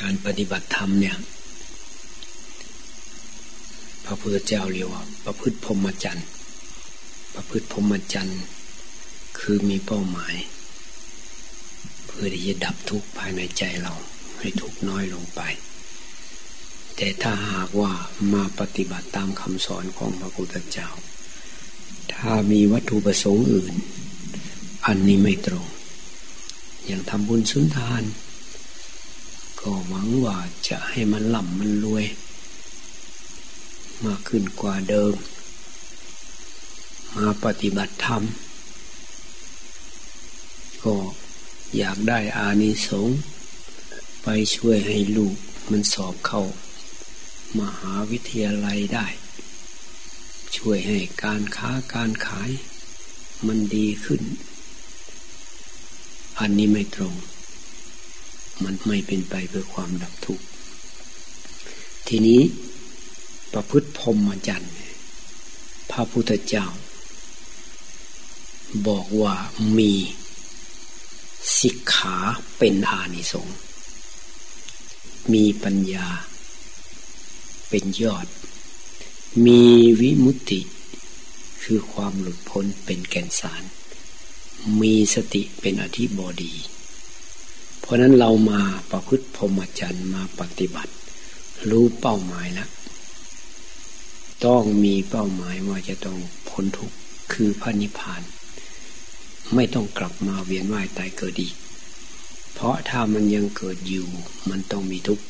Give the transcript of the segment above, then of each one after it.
การปฏิบัติธรรมเนี่ย พระพุทธเจ้าเรียกว่า ประพฤติพรหมจรรย์ ประพฤติพรหมจรรย์ คือมีเป้าหมาย เพื่อที่จะดับทุกข์ภายในใจเราให้ทุกข์น้อยลงไป แต่ถ้าหากว่ามาปฏิบัติตามคำสอนของพระพุทธเจ้า ถ้ามีวัตถุประสงค์อื่น อันนี้ไม่ตรง อย่างทำบุญสุนทาน ก็หวังว่าจะให้มันหล่ำมันรวย มากขึ้นกว่าเดิม มาปฏิบัติธรรม ก็อยากได้อานิสงส์ไปช่วยให้ลูกมันสอบเข้า มหาวิทยาลัยได้ ช่วยให้การค้าการขาย มันดีขึ้น อันนี้ไม่ตรง มันไม่เป็นไปเพื่อความดับทุกข์ ทีนี้ประพฤติพรหมจรรย์พระพุทธเจ้า บอกว่ามีสิกขาเป็นอานิสงส์มีปัญญาเป็นยอด มีวิมุตติ คือความหลุดพ้นเป็นแก่นสาร มีสติเป็นอธิบดี เพราะนั้นเรามาประพฤติพรหมจรรย์มาปฏิบัติ รู้เป้าหมายแล้วต้องมีเป้าหมายว่าจะต้องพ้นทุกข์คือพระนิพพาน ไม่ต้องกลับมาเวียนว่ายตายเกิดอีก เพราะถ้ามันยังเกิดอยู่ มันต้องมีทุกข์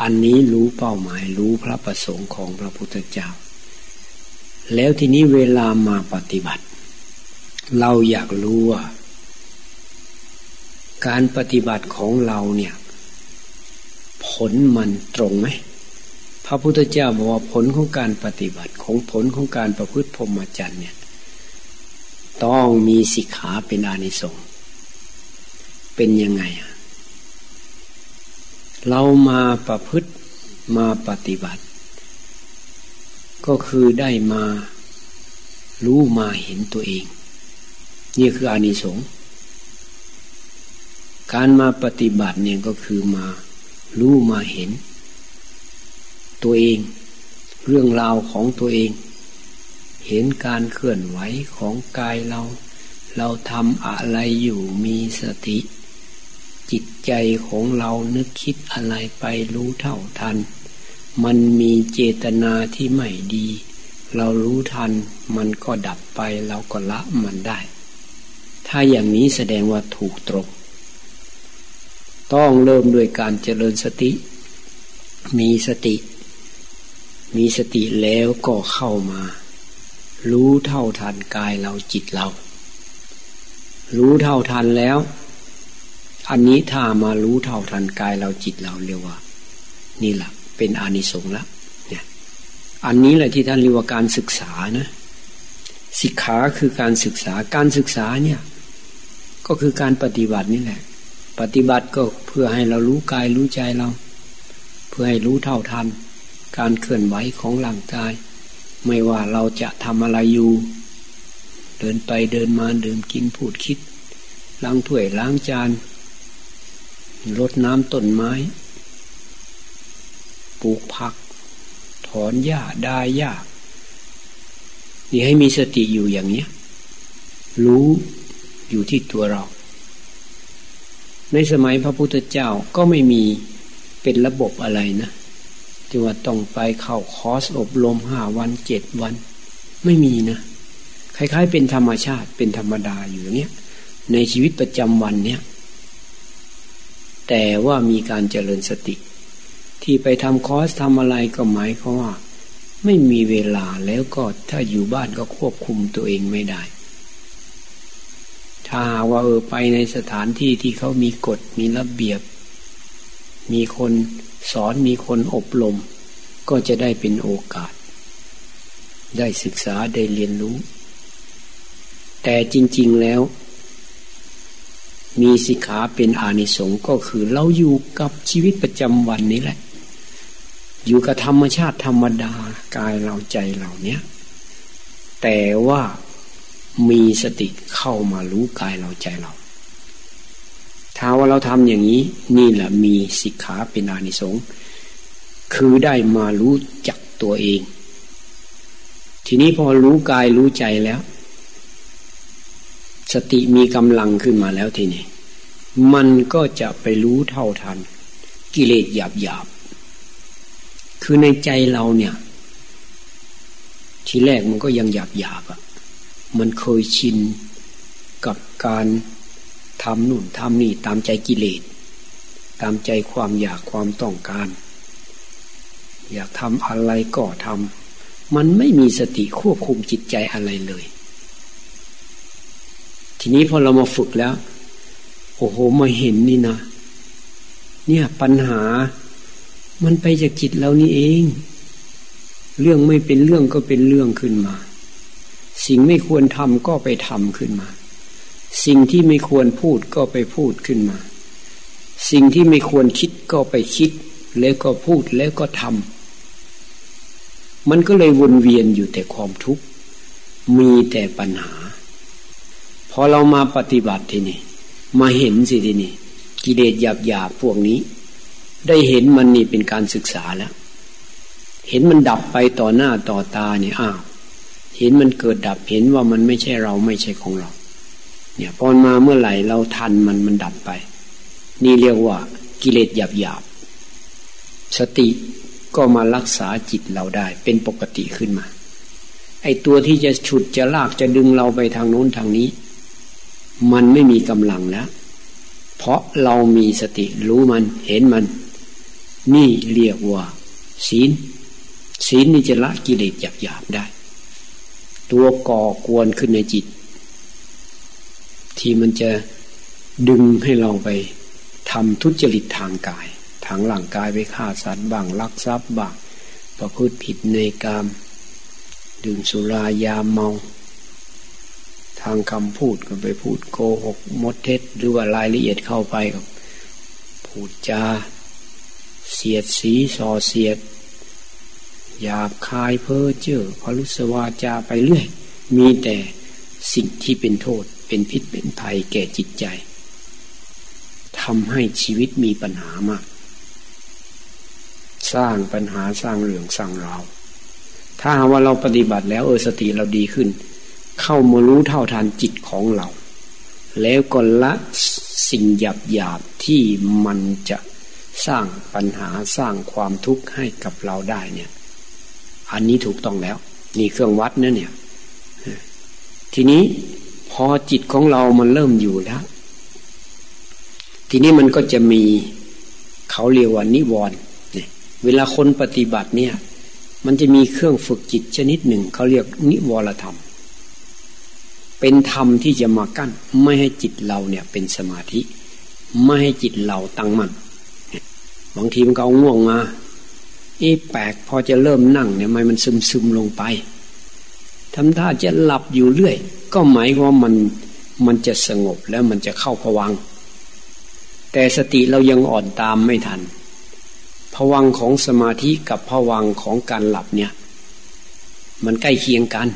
อันนี้รู้เป้าหมายรู้พระประสงค์ของพระพุทธเจ้า แล้วทีนี้เวลามาปฏิบัติ เราอยากรู้ว่า การปฏิบัติของเราเนี่ย ผลมันตรงไหมพระพุทธเจ้าบอกว่าผลของการปฏิบัติของผลของการประพฤติพรหมจรรย์เนี่ย ต้องมีสิกขาเป็นอานิสงส์เป็นยังไงอะเรามาประพฤติมาปฏิบัติ ก็คือได้มารู้มาเห็นตัวเอง นี่คืออานิสงส์ การมาปฏิบัติเนี่ยก็คือมารู้มาเห็น ตัวเอง เรื่องราวของตัวเอง เห็นการเคลื่อนไหวของกายเรา เราทำอะไรอยู่มีสติ จิตใจของเรานึกคิดอะไรไปรู้เท่าทัน มันมีเจตนาที่ไม่ดี เรารู้ทัน มันก็ดับไปเราก็ละมันได้ ถ้าอย่างนี้แสดงว่าถูกตรง ต้องเริ่มด้วยการเจริญสติ มีสติ มีสติแล้วก็เข้ามา รู้เท่าทันกายเราจิตเรา รู้เท่าทันแล้ว อันนี้ถ้ามารู้เท่าทันกายเราจิตเราเรียกว่า นี่แหละเป็นอานิสงส์ละเนี่ยอันนี้แหละที่ท่านเรียกว่าการศึกษานะสิกขาคือการศึกษาการศึกษาเนี่ย ก็คือการปฏิบัตินี่แหละ ปฏิบัติก็เพื่อให้เรารู้กายรู้ใจเรา เพื่อให้รู้เท่าทัน การเคลื่อนไหวของร่างกาย ไม่ว่าเราจะทำอะไรอยู่ เดินไปเดินมาดื่มกินพูดคิด ล้างถ้วยล้างจานรดน้ำต้นไม้ ปลูกผัก ถอนหญ้าได้หญ้านี่ให้มีสติอยู่อย่างนี้รู้อยู่ที่ตัวเรา ในสมัยพระพุทธเจ้าก็ไม่มีเป็นระบบอะไรนะที่ว่าต้องไปเข้าคอร์สอบรมห้าวันเจ็ดวัน ไม่มีนะ คล้าย ๆ เป็นธรรมชาติเป็นธรรมดาอยู่อย่างเนี้ยในชีวิตประจำวันเนี้ยแต่ว่ามีการเจริญสติ ที่ไปทำคอร์สทำอะไรก็หมายความว่า ไม่มีเวลาแล้วก็ถ้าอยู่บ้านก็ควบคุมตัวเองไม่ได้ ถ้าว่าเออไปในสถานที่ที่เขามีกฎมีระเบียบ มีคนสอนมีคนอบรม ก็จะได้เป็นโอกาส ได้ศึกษาได้เรียนรู้ แต่จริง ๆแล้ว มีสิกขาเป็นอานิสงส์ก็คือเราอยู่กับชีวิตประจำวันนี้แหละ อยู่กับธรรมชาติธรรมดากายเราใจเราเนี้ยแต่ว่า มีสติเข้ามารู้กายเราใจเราถ้าว่าเราทำอย่างนี้ นี่แหละมีสิกขาเป็นอานิสงส์คือได้มารู้จักตัวเอง ทีนี้พอรู้กายรู้ใจแล้ว สติมีกำลังขึ้นมาแล้วทีนี้มันก็จะไปรู้เท่าทัน กิเลสหยาบหยาบคือในใจเราเนี่ย ทีแรกมันก็ยังหยาบหยาบอะ มันเคยชินกับการทำนู่นทำนี่ตามใจกิเลส ตามใจความอยากความต้องการ อยากทำอะไรก็ทำมันไม่มีสติควบคุมจิตใจอะไรเลย ทีนี้พอเรามาฝึกแล้ว โอ้โหมาเห็นนี่นะ เนี่ยปัญหามันไปจากจิตเรานี่เอง เรื่องไม่เป็นเรื่องก็เป็นเรื่องขึ้นมา สิ่งไม่ควรทำก็ไปทำขึ้นมา สิ่งที่ไม่ควรพูดก็ไปพูดขึ้นมา สิ่งที่ไม่ควรคิดก็ไปคิด แล้วก็พูดแล้วก็ทำมันก็เลยวนเวียนอยู่แต่ความทุกข์ มีแต่ปัญหา พอเรามาปฏิบัติทีนี่ มาเห็นสิทีนี่ กิเลสหยาบหยาบพวกนี้ ได้เห็นมันนี่เป็นการศึกษาแล้ว เห็นมันดับไปต่อหน้าต่อตาเนี่ยอ้าว เห็นมันเกิดดับเห็นว่ามันไม่ใช่เราไม่ใช่ของเรา เนี่ยพอมาเมื่อไหร่เราทันมันมันดับไป นี่เรียกว่ากิเลสหยาบหยาบสติก็มารักษาจิตเราได้ เป็นปกติขึ้นมา ไอตัวที่จะฉุดจะลากจะดึงเราไปทางโน้นทางนี้ มันไม่มีกำลังแล้ว เพราะเรามีสติรู้มันเห็นมัน นี่เรียกว่า ศีล ศีลนี่จะละกิเลสหยาบหยาบได้ ตัวก่อกวนขึ้นในจิต ที่มันจะดึงให้เราไปทำทุจริตทางกาย ทางหลังกายไปฆ่าสัตว์บ้างลักทรัพย์บ้างประพฤติผิดในกาม ดื่มสุรายาเมา ทางคำพูดก็ไปพูดโกหกมดเท็จหรือว่ารายละเอียดเข้าไปกับพูดจาเสียดสีส่อเสียด หยาบคายเพ้อเจ้อพลุสวาจาไปเรื่อย มีแต่สิ่งที่เป็นโทษเป็นพิษเป็นภัยแก่จิตใจทำให้ชีวิตมีปัญหามาก สร้างปัญหาสร้างเรื่องสร้างราวถ้าว่าเราปฏิบัติแล้วเออสติเราดีขึ้น เข้ามารู้เท่าทานจิตของเรา แล้วก็ละสิ่งหยาบหยาบที่มันจะสร้างปัญหาสร้างความทุกข์ให้กับเราได้เนี่ย อันนี้ถูกต้องแล้ว นี่เครื่องวัดนะเนี่ยทีนี้พอจิตของเรามันเริ่มอยู่แล้ว ทีนี้มันก็จะมีเขาเรียกว่านิวรณ์เนี่ยเวลาคนปฏิบัติเนี่ย มันจะมีเครื่องฝึกจิตชนิดหนึ่ง เขาเรียกนิวรธรรม เป็นธรรมที่จะมากั้น ไม่ให้จิตเราเนี่ยเป็นสมาธิ ไม่ให้จิตเราตั้งมั่นบางทีมันก็เอาง่วงมา อ๊แปลกพอจะเริ่มนั่งเนี่ยมันซึมซึมลงไปทำท่าจะหลับอยู่เรื่อย ก็หมายว่ามันมันจะสงบแล้วมันจะเข้าผวัง แต่สติเรายังอ่อนตามไม่ทันผวังของสมาธิกับผวังของการหลับเนี่ย มันใกล้เคียงกัน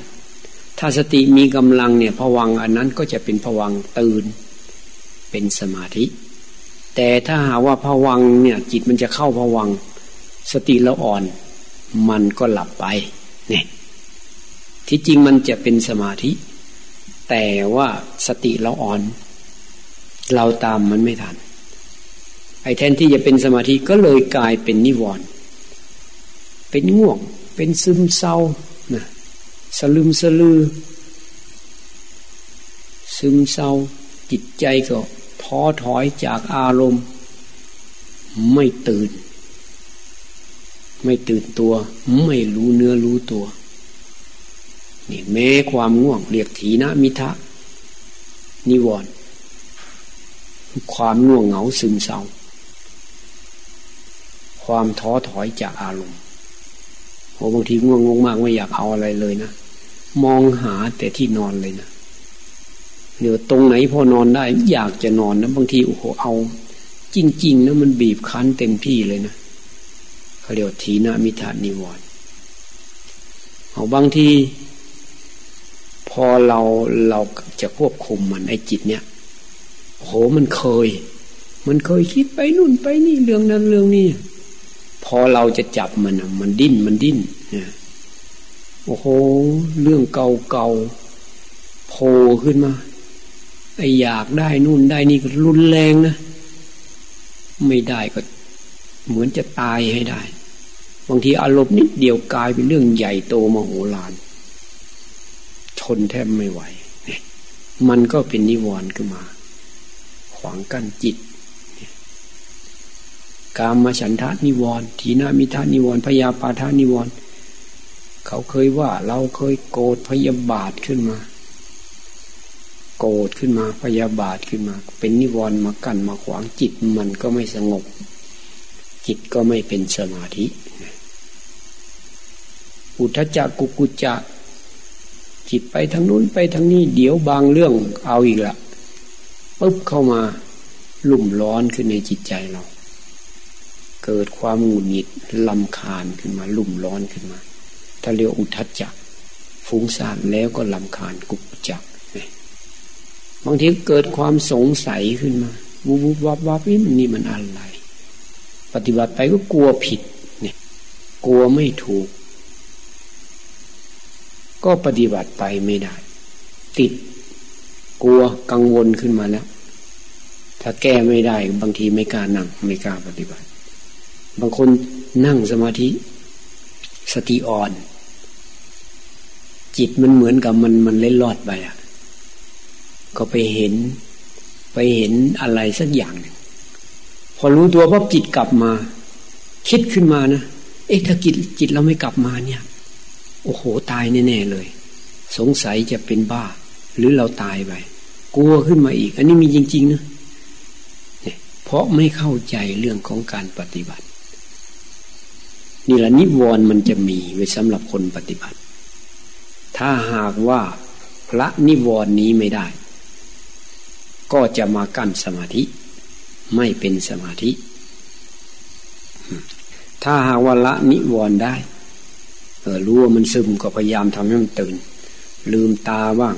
ถ้าสติมีกำลังเนี่ยผวังอันนั้นก็จะเป็นผวังตื่น เป็นสมาธิ แต่ถ้าหาว่าผวังเนี่ยจิตมันจะเข้าผวัง สติเราอ่อน มันก็หลับไปเนี่ยที่จริงมันจะเป็นสมาธิ แต่ว่าสติเราอ่อน เราตามมันไม่ทัน ไอ้แทนที่จะเป็นสมาธิก็เลยกลายเป็นนิวรณ์เป็นง่วง เป็นซึมเศร้านะสลืมสลือ ซึมเศร้า จิตใจก็ท้อถอยจากอารมณ์ ไม่ตื่น ไม่ตื่นตัว ไม่รู้เนื้อรู้ตัว นี่แม้ความง่วงเรียกถีนะมิทะ นิวรณ์ความง่วงเหงาซึมเศร้า ความท้อถอยจากอารมณ์โอ้บางทีง่วงงงมากไม่อยากเอาอะไรเลยนะ มองหาแต่ที่นอนเลยนะเดี๋ยวตรงไหนพอนอนได้ อยากจะนอนนะบางทีโอ้โหเอา จริง ๆนะมันบีบคั้นเต็มที่เลยนะ เขาเรียกทีนามิทานิวรณ์เอาบางทีพอเราเราจะควบคุมมันไอจิตเนี่ยโหมันเคย มันเคยคิดไปนู่นไปนี่เรื่องนั้นเรื่องนี้พอเราจะจับมันมันดิ้นมันดิ้นเนี่ยโอ้โห เรื่องเก่าๆโผล่ขึ้นมา ไออยากได้นู่นได้นี่ก็รุนแรงนะ ไม่ได้ก็เหมือนจะตายให้ได้ บางทีอารมณ์นิดเดียวกลายเป็นเรื่องใหญ่โตมโหฬารทนแทบไม่ไหว มันก็เป็นนิวรณ์ขึ้นมา ขวางกั้นจิตกามมาฉันทะนิวรณ์ทีนามิทานิวรณ์พยาปาทานิวรณ์เขาเคยว่าเราเคยโกรธพยาบาทขึ้นมา โกรธขึ้นมาพยาบาทขึ้นมา เป็นนิวรณ์มากั้นมาขวางจิต มันก็ไม่สงบ จิตก็ไม่เป็นสมาธิ อุทจักกุกุจักจิตไปทางนู้นไปทางนี้ เดี๋ยวบางเรื่องเอาอีกละปุ๊บเข้ามาลุ่มร้อนขึ้นในจิตใจเรา เกิดความหงุดหงิดลำคาญขึ้นมาลุ่มร้อนขึ้นมา ถ้าเรียกอุทจจะฟุ้งซ่านแล้วก็ลำคาญกุกจักบางทีเกิดความสงสัยขึ้นมาวุบวับวับนี่มันนี่มันอะไร ปฏิบัติไปก็กลัวผิด เนี่ย กลัวไม่ถูก ก็ปฏิบัติไปไม่ได้ ติดกลัวกังวลขึ้นมาแล้ว ถ้าแก้ไม่ได้บางทีไม่กล้านั่งไม่กล้าปฏิบัติ บางคนนั่งสมาธิสติอ่อน จิตมันเหมือนกับมันมันเล่นลอดไปอะ ก็ไปเห็น ไปเห็นอะไรสักอย่างหนึ่งพอรู้ตัวว่าจิตกลับมา คิดขึ้นมานะเอ๊ะถ้าจิตจิตเราไม่กลับมาเนี่ย โอ้โหตายแน่ๆเลย สงสัยจะเป็นบ้า หรือเราตายไปกลัวขึ้นมาอีก อันนี้มีจริง ๆ นะเนี่ยเพราะไม่เข้าใจเรื่องของการปฏิบัติ นี่ละนิวรณ์มันจะมีไว้สำหรับคนปฏิบัติ ถ้าหากว่าพระนิวรณ์นี้ไม่ได้ ก็จะมากั้นสมาธิ ไม่เป็นสมาธิ ถ้าหากว่าละนิวรณ์ได้ รู้ว่ามันซึมก็พยายามทำให้มันตื่น ลืมตาบ้าง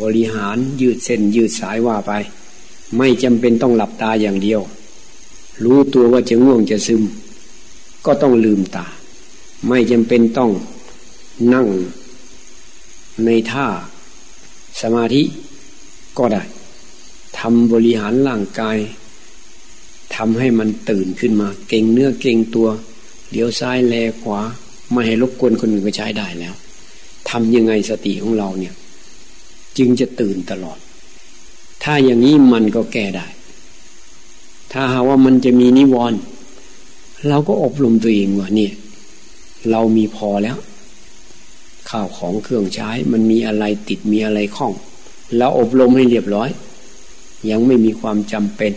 บริหารยืดเส้นยืดสายว่าไป ไม่จำเป็นต้องหลับตาอย่างเดียว รู้ตัวว่าจะง่วงจะซึม ก็ต้องลืมตา ไม่จำเป็นต้องนั่งในท่าสมาธิก็ได้ทำบริหารร่างกายทำให้มันตื่นขึ้นมา เก่งเนื้อเก่งตัวเลี้ยวซ้ายแลขวา ไม่ให้รบกวนคนอื่นก็ใช้ได้แล้วทำยังไงสติของเราเนี่ย จึงจะตื่นตลอด ถ้าอย่างนี้มันก็แก้ได้ ถ้าหาว่ามันจะมีนิวรณ์เราก็อบรมตัวเองว่าเนี่ย เรามีพอแล้ว ข้าวของเครื่องใช้ มันมีอะไรติดมีอะไรข้องเราอบรมให้เรียบร้อย ยังไม่มีความจำเป็น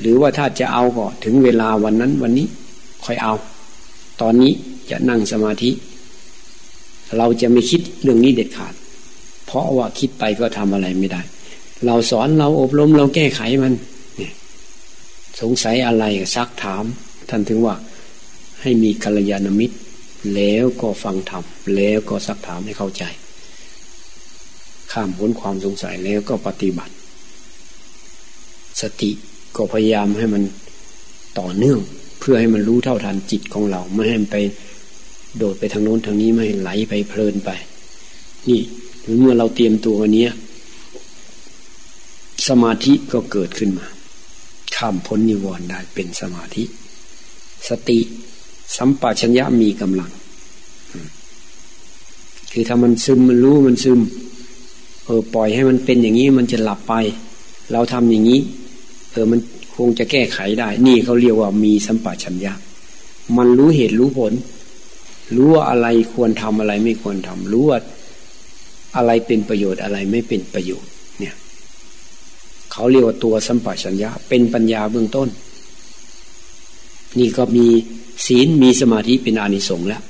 หรือว่าถ้าจะเอาก็ถึงเวลาวันนั้นวันนี้ค่อยเอา ตอนนี้ จะนั่งสมาธิ เราจะไม่คิดเรื่องนี้เด็ดขาด เพราะว่าคิดไปก็ทำอะไรไม่ได้ เราสอนเราอบรมเราแก้ไขมันเนี่ยสงสัยอะไรซักถาม ท่านถึงว่าให้มีกัลยาณมิตร แล้วก็ฟังธรรมแล้วก็ซักถามให้เข้าใจข้ามพ้นความสงสัยแล้วก็ปฏิบัติ สติก็พยายามให้มันต่อเนื่อง เพื่อให้มันรู้เท่าทันจิตของเรา ไม่ให้มันไป โดดไปทางโน้นทางนี้ไม่ไหลไปเพลินไป นี่เมื่อเราเตรียมตัววันนี้สมาธิก็เกิดขึ้นมาข้ามพ้นนิวรณ์ได้เป็นสมาธิ สติสัมปชัญญะมีกำลัง คือถ้ามันซึมมันรู้มันซึม เออปล่อยให้มันเป็นอย่างนี้มันจะหลับไป เราทำอย่างนี้ เออมันคงจะแก้ไขได้ นี่เขาเรียกว่ามีสัมปชัญญะ มันรู้เหตุรู้ผล รู้ว่าอะไรควรทำอะไรไม่ควรทำรู้ว่าอะไรเป็นประโยชน์อะไรไม่เป็นประโยชน์ เนี่ยเขาเรียกว่าตัวสัมปชัญญะเป็นปัญญาเบื้องต้น นี่ก็มีศีลมีสมาธิเป็นอานิสงส์แล้ว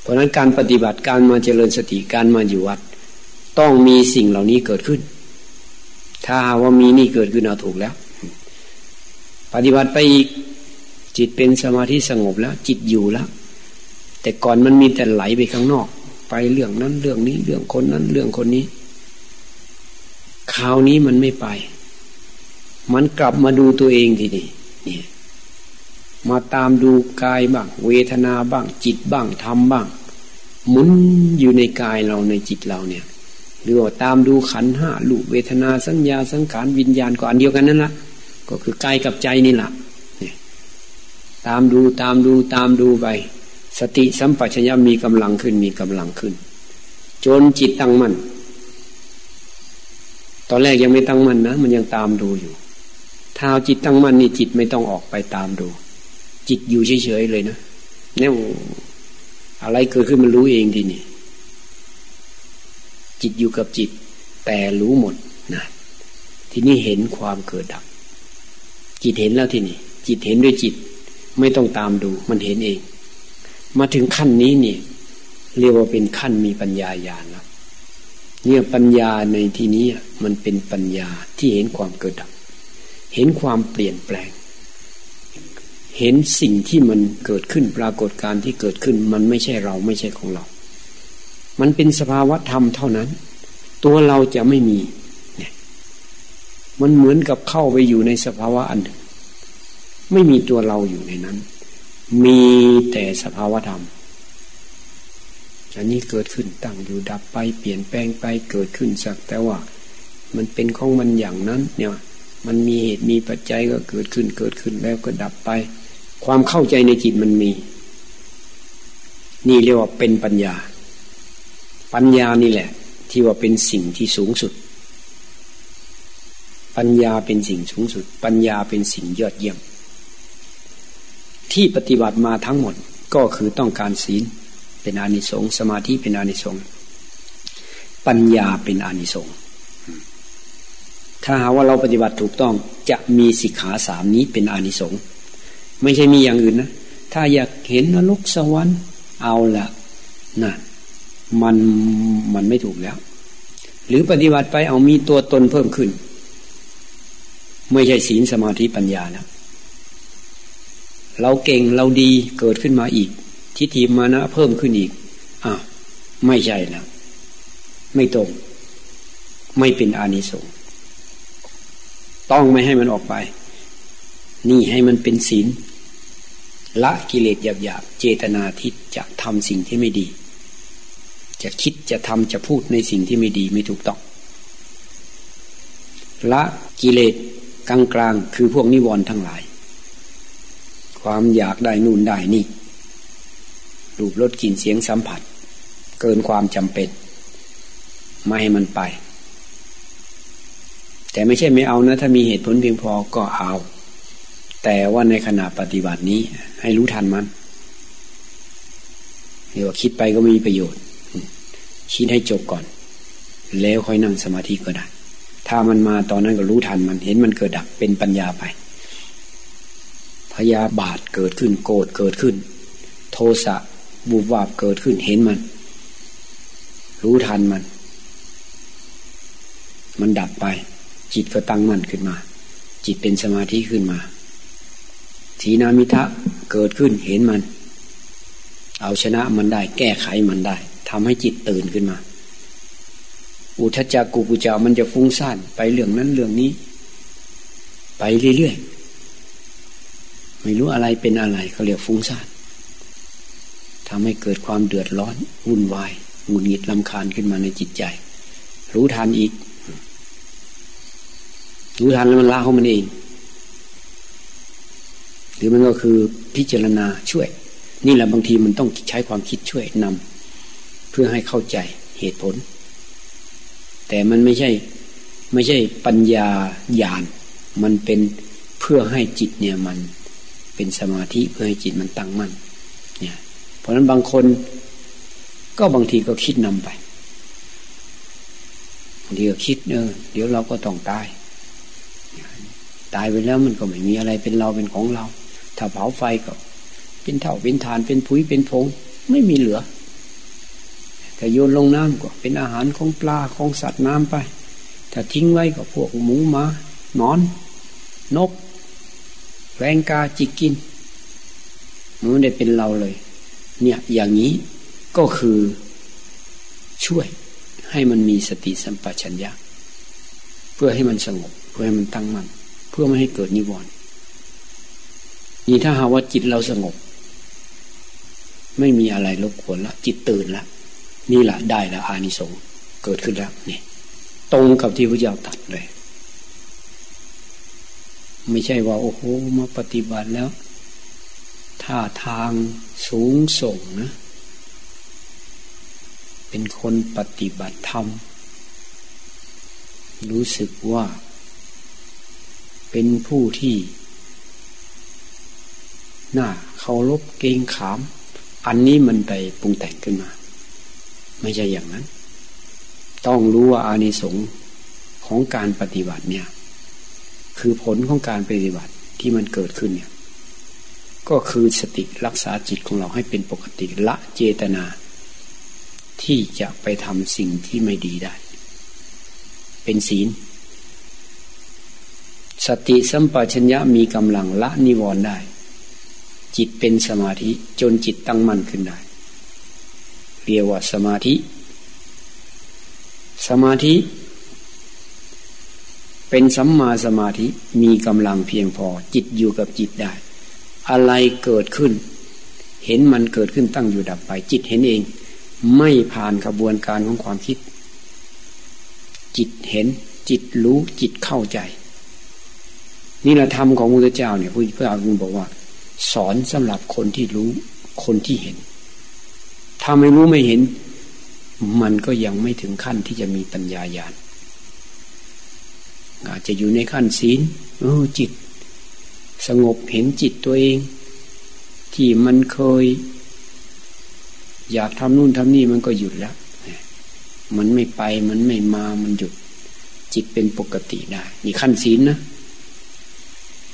เพราะนั้นการปฏิบัติการมาเจริญสติการมาอยู่วัด ต้องมีสิ่งเหล่านี้เกิดขึ้น ถ้าว่ามีนี่เกิดขึ้นเอาถูกแล้ว ปฏิบัติไปอีก จิตเป็นสมาธิสงบแล้ว จิตอยู่แล้ว แต่ก่อนมันมีแต่ไหลไปข้างนอก ไปเรื่องนั้นเรื่องนี้ เรื่องคนนั้น เรื่องคนนี้ คราวนี้มันไม่ไป มันกลับมาดูตัวเองทีนี้เนี่ยมาตามดูกายบ้าง เวทนาบ้าง จิตบ้างธรรมบ้างหมุนอยู่ในกายเราในจิตเราเนี่ยหรือว่าตามดูขันห้าลูกเวทนาสัญญาสังขารวิญญาณก็อันเดียวกันนั่นละก็คือกายกับใจนี่แหละ ตามดูตามดูตามดูไป สติสัมปชัญญะมีกำลังขึ้นมีกำลังขึ้น จนจิตตั้งมั่นตอนแรกยังไม่ตั้งมั่นนะ มันยังตามดูอยู่ถ้าจิตตั้งมั่นนี่จิตไม่ต้องออกไปตามดู จิตอยู่เฉยๆเลยนะแน่อะไรเกิดขึ้นมันรู้เองทีนี่จิตอยู่กับจิต แต่รู้หมดนะทีนี้เห็นความเกิดดับ จิตเห็นแล้วทีนี่จิตเห็นด้วยจิต ไม่ต้องตามดู มันเห็นเอง มาถึงขั้นนี้เนี่ย เรียกว่าเป็นขั้นมีปัญญาญาณแล้วเนี่ยปัญญาในที่นี้มันเป็นปัญญาที่เห็นความเกิดดับ เห็นความเปลี่ยนแปลง เห็นสิ่งที่มันเกิดขึ้นปรากฏการที่เกิดขึ้น มันไม่ใช่เราไม่ใช่ของเรา มันเป็นสภาวะธรรมเท่านั้น ตัวเราจะไม่มีเนี่ยมันเหมือนกับเข้าไปอยู่ในสภาวะอันหนึ่ง ไม่มีตัวเราอยู่ในนั้น มีแต่สภาวะธรรมอันนี้เกิดขึ้นตั้งอยู่ดับไปเปลี่ยนแปลงไปเกิดขึ้นสักแต่ว่า มันเป็นของมันอย่างนั้น เนี่ย มันมีเหตุมีปัจจัยก็เกิดขึ้นเกิดขึ้นแล้วก็ดับไป ความเข้าใจในจิตมันมี นี่เรียกว่าเป็นปัญญา ปัญญานี่แหละ ที่ว่าเป็นสิ่งที่สูงสุด ปัญญาเป็นสิ่งสูงสุด ปัญญาเป็นสิ่งยอดเยี่ยม ที่ปฏิบัติมาทั้งหมดก็คือต้องการศีลเป็นอานิสงส์สมาธิเป็นอานิสงส์ปัญญาเป็นอานิสงส์ถ้าหาว่าเราปฏิบัติถูกต้องจะมีสิกขาสามนี้เป็นอานิสงส์ไม่ใช่มีอย่างอื่นนะ ถ้าอยากเห็นนรกสวรรค์เอาละนะมันมันไม่ถูกแล้ว หรือปฏิบัติไปเอามีตัวตนเพิ่มขึ้น ไม่ใช่ศีลสมาธิปัญญาแล้ว เราเก่งเราดีเกิดขึ้นมาอีก ทิฏฐิมานะเพิ่มขึ้นอีกอ่าไม่ใช่แล้วไม่ตรง ไม่เป็นอานิสงส์ต้องไม่ให้มันออกไป นี่ให้มันเป็นศีลละกิเลสหยาบๆเจตนาที่จะทำสิ่งที่ไม่ดี จะคิดจะทำจะพูดในสิ่งที่ไม่ดีไม่ถูกต้อง ละกิเลสกลางๆคือพวกนิวรณ์ทั้งหลาย ความอยากได้นู่นได้นี่รูปรสกลิ่นเสียงสัมผัส เกินความจำเป็น ไม่ให้มันไป แต่ไม่ใช่ไม่เอานะ ถ้ามีเหตุผลเพียงพอก็เอา แต่ว่าในขณะปฏิบัตินี้ ให้รู้ทันมันเดี๋ยวคิดไปก็ไม่มีประโยชน์ คิดให้จบก่อน แล้วค่อยนั่งสมาธิก็ได้ ถ้ามันมาตอนนั้นก็รู้ทันมันเห็นมันเกิดดับเป็นปัญญาไป พยาบาทเกิดขึ้นโกรธเกิดขึ้น โทสะบูบวาบเกิดขึ้นเห็นมัน รู้ทันมัน มันดับไป จิตก็ตั้งมั่นขึ้นมา จิตเป็นสมาธิขึ้นมาทีนามิทะเกิดขึ้นเห็นมัน เอาชนะมันได้ แก้ไขมันได้ทำให้จิตตื่นขึ้นมา อุทจักกุกุจามันจะฟุ้งซ่านไปเรื่องนั้นเรื่องนี้ ไปเรื่อยๆ ไม่รู้อะไรเป็นอะไรเขาเรียกฟุ้งซ่านทำให้เกิดความเดือดร้อนวุ่นวายหงุดหงิดลำคาญขึ้นมาในจิตใจ รู้ทันอีก รู้ทันแล้วมันละเขามันเอง หรือมันก็คือพิจารณาช่วย นี่แหละบางทีมันต้องใช้ความคิดช่วยนำเพื่อให้เข้าใจเหตุผล แต่มันไม่ใช่ ไม่ใช่ปัญญาญาณมันเป็นเพื่อให้จิตเนี่ยมัน เป็นสมาธิเพื่อให้จิตมันตั้งมั่นเนี่ยเพราะนั้นบางคนก็บางทีก็คิดนำไปบางทีก็คิดเออเดี๋ยวเราก็ต้องตาย ตายไปแล้วมันก็ไม่มีอะไรเป็นเราเป็นของเรา ถ้าเผาไฟก็ เป็นเท่าเป็นฐานเป็นผุยเป็นผงไม่มีเหลือแต่โยนลงน้ำก็เป็นอาหารของปลาของสัตว์น้ำไป ถ้าทิ้งไว้ก็พวกหมูหมานอน นก แรงกาจิกกินมันไม่ได้เป็นเราเลย เนี่ยอย่างนี้ก็คือช่วยให้มันมีสติสัมปชัญญะ เพื่อให้มันสงบ เพื่อให้มันตั้งมัน่นเพื่อพื่อไม่ให้เกิดนิวรณ์นี่ถ้าหาว่าจิตเราสงบ ไม่มีอะไรรบกวนละจิตตื่นละนี่แหละได้แล้วอานิสงส์เกิดขึ้นแล้วนี่ตรงกับที่พระเจ้าตัดเลย ไม่ใช่ว่าโอ้โหมาปฏิบัติแล้วท่าทางสูงส่งนะ เป็นคนปฏิบัติธรรม รู้สึกว่า เป็นผู้ที่น่าเคารพเกงขาม อันนี้มันไปปรุงแต่งขึ้นมา ไม่ใช่อย่างนั้น ต้องรู้ว่าอานิสงส์ของการปฏิบัติเนี่ย คือผลของการปฏิบัติที่มันเกิดขึ้นเนี่ยก็คือสติรักษาจิตของเราให้เป็นปกติละเจตนา ที่จะไปทำสิ่งที่ไม่ดีได้ เป็นศีล สติสัมปชัญญะมีกำลังละนิวรณ์ได้ จิตเป็นสมาธิจนจิตตั้งมั่นขึ้นได้ เรียกว่าสมาธิ สมาธิ เป็นสัมมาสมาธิมีกำลังเพียงพอ จิตอยู่กับจิตได้ อะไรเกิดขึ้น เห็นมันเกิดขึ้นตั้งอยู่ดับไป จิตเห็นเอง ไม่ผ่านกระบวนการของความคิด จิตเห็น จิตรู้จิตเข้าใจ นี่แหละธรรมของพระพุทธเจ้าเนี่ยพระพุทธองค์บอกว่า สอนสำหรับคนที่รู้คนที่เห็น ถ้าไม่รู้ไม่เห็น มันก็ยังไม่ถึงขั้นที่จะมีปัญญาญาณ อาจจะอยู่ในขั้นศีลจิต สงบเห็นจิตตัวเอง ที่มันเคย อยากทำนู่นทำนี่มันก็หยุดแล้ว มันไม่ไปมันไม่มามันหยุด จิตเป็นปกติได้ นี่ขั้นศีลนะ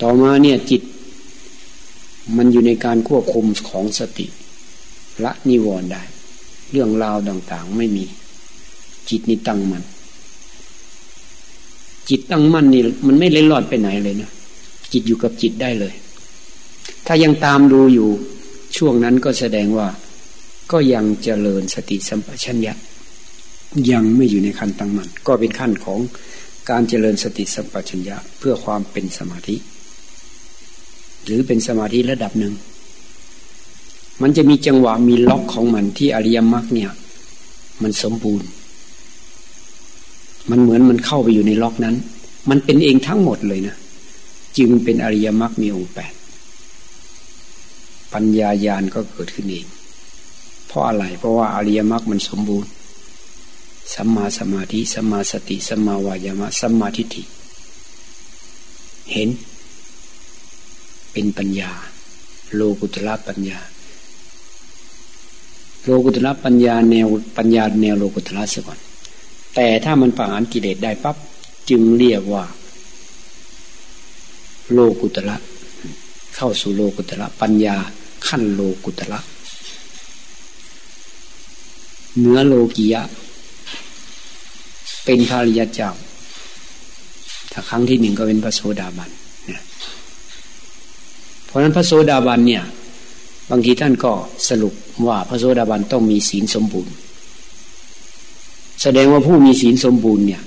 ต่อมาเนี่ยจิต มันอยู่ในการควบคุมของสติละนิวรณ์ได้ เรื่องราวต่างๆไม่มี จิตนี่ตั้งมัน่น จิตตั้งมั่นนี่มันไม่เล่นรอดไปไหนเลยนะจิตอยู่กับจิตได้เลย ถ้ายังตามดูอยู่ช่วงนั้นก็แสดงว่า ก็ยังเจริญสติสัมปชัญญะยังไม่อยู่ในขั้นตั้งมัน่นก็เป็นขั้นของการเจริญสติสัมปชัญญะเพื่อความเป็นสมาธิ หรือเป็นสมาธิระดับหนึ่ง มันจะมีจังหวะมีล็อกของมันที่อริยมรรคเนี่ย มันสมบูรณ์ มันเหมือนมันเข้าไปอยู่ในล็อกนั้น มันเป็นเองทั้งหมดเลยนะ จึงเป็นอริยมรรคมีองค์แปดปัญญาญาณก็เกิดขึ้นเอง เพราะอะไร เพราะว่าอริยมรรคมันสมบูรณ์สัมมาสมาธิสัมมาสติสัมมาวายามะสัมมาทิฏฐิ เห็น เป็นปัญญา โลกุตละปัญญา โลกุตละปัญญาแนวปัญญาแนวโลกุตละเสียก่อน แต่ถ้ามันประหารกิเลสได้ปั๊บจึงเรียกว่า โลกุตระเข้าสู่โลกุตระปัญญาขั้นโลกุตระเนื้อโลกียะ เป็นภาริยเจ้า ถ้าครั้งที่หนึ่งก็เป็นพระโสดาบันเนี่ยเพราะนั้นพระโสดาบันเนี่ย บางทีท่านก็สรุปว่าพระโสดาบันต้องมีศีลสมบูรณ์ แสดงว่าผู้มีศีลสมบูรณ์เนี่ย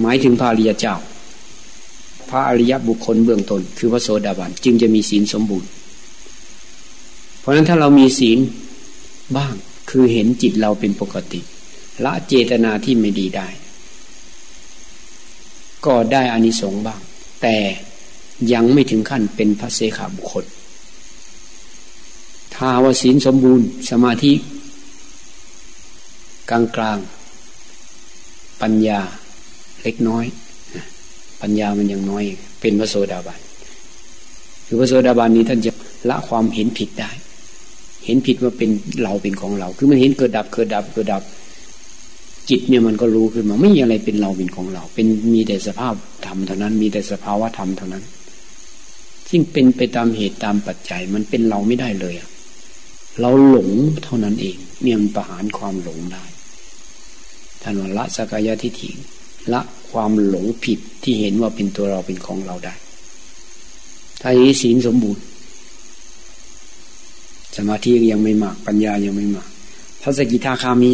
หมายถึงภาริยเจ้า พระอริยบุคคลเบื้องต้นคือพระโสดาบันจึงจะมีศีลสมบูรณ์ เพราะฉะนั้นถ้าเรามีศีลบ้างคือเห็นจิตเราเป็นปกติ ละเจตนาที่ไม่ดีได้ ก็ได้อานิสงส์บ้าง แต่ยังไม่ถึงขั้นเป็นพระเสขาบุคคลถ้าว่าศีลสมบูรณ์ สมาธิกลางกลาง ปัญญาเล็กน้อย ปัญญามันยังน้อย เป็นพระโสดาบันคือพระโสดาบันนี้ท่านจะละความเห็นผิดได้ เห็นผิดว่าเป็นเราเป็นของเรา คือมันเห็นเกิดดับเกิดดับเกิดดับ จิตเนี่ยมันก็รู้ขึ้นมา ไม่มีอะไรเป็นเราเป็นของเรา เป็นมีแต่สภาพธรรมเท่านั้น มีแต่สภาวะธรรมเท่านั้น ซึ่งเป็นไปตามเหตุตามปัจจัย มันเป็นเราไม่ได้เลยอะเราหลงเท่านั้นเอง เนี่ยมันประหารความหลงได้ ท่านว่าละสกายทิฏฐิละความหลงผิดที่เห็นว่าเป็นตัวเราเป็นของเราได้ ถ้าอย่างนี้ศีลสมบูรณ์ สมาธิยังไม่มาก ปัญญายังไม่มากพระสกิทาคามี